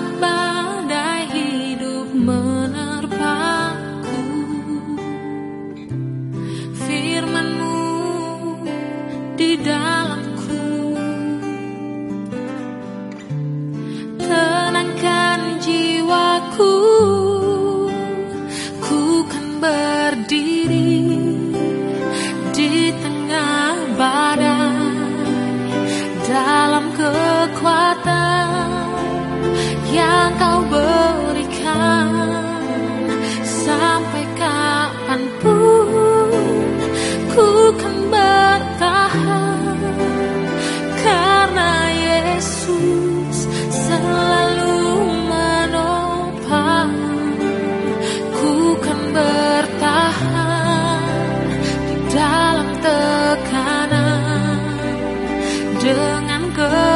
Saat badai hidup menerpaku. Firmanmu di dalamku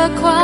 快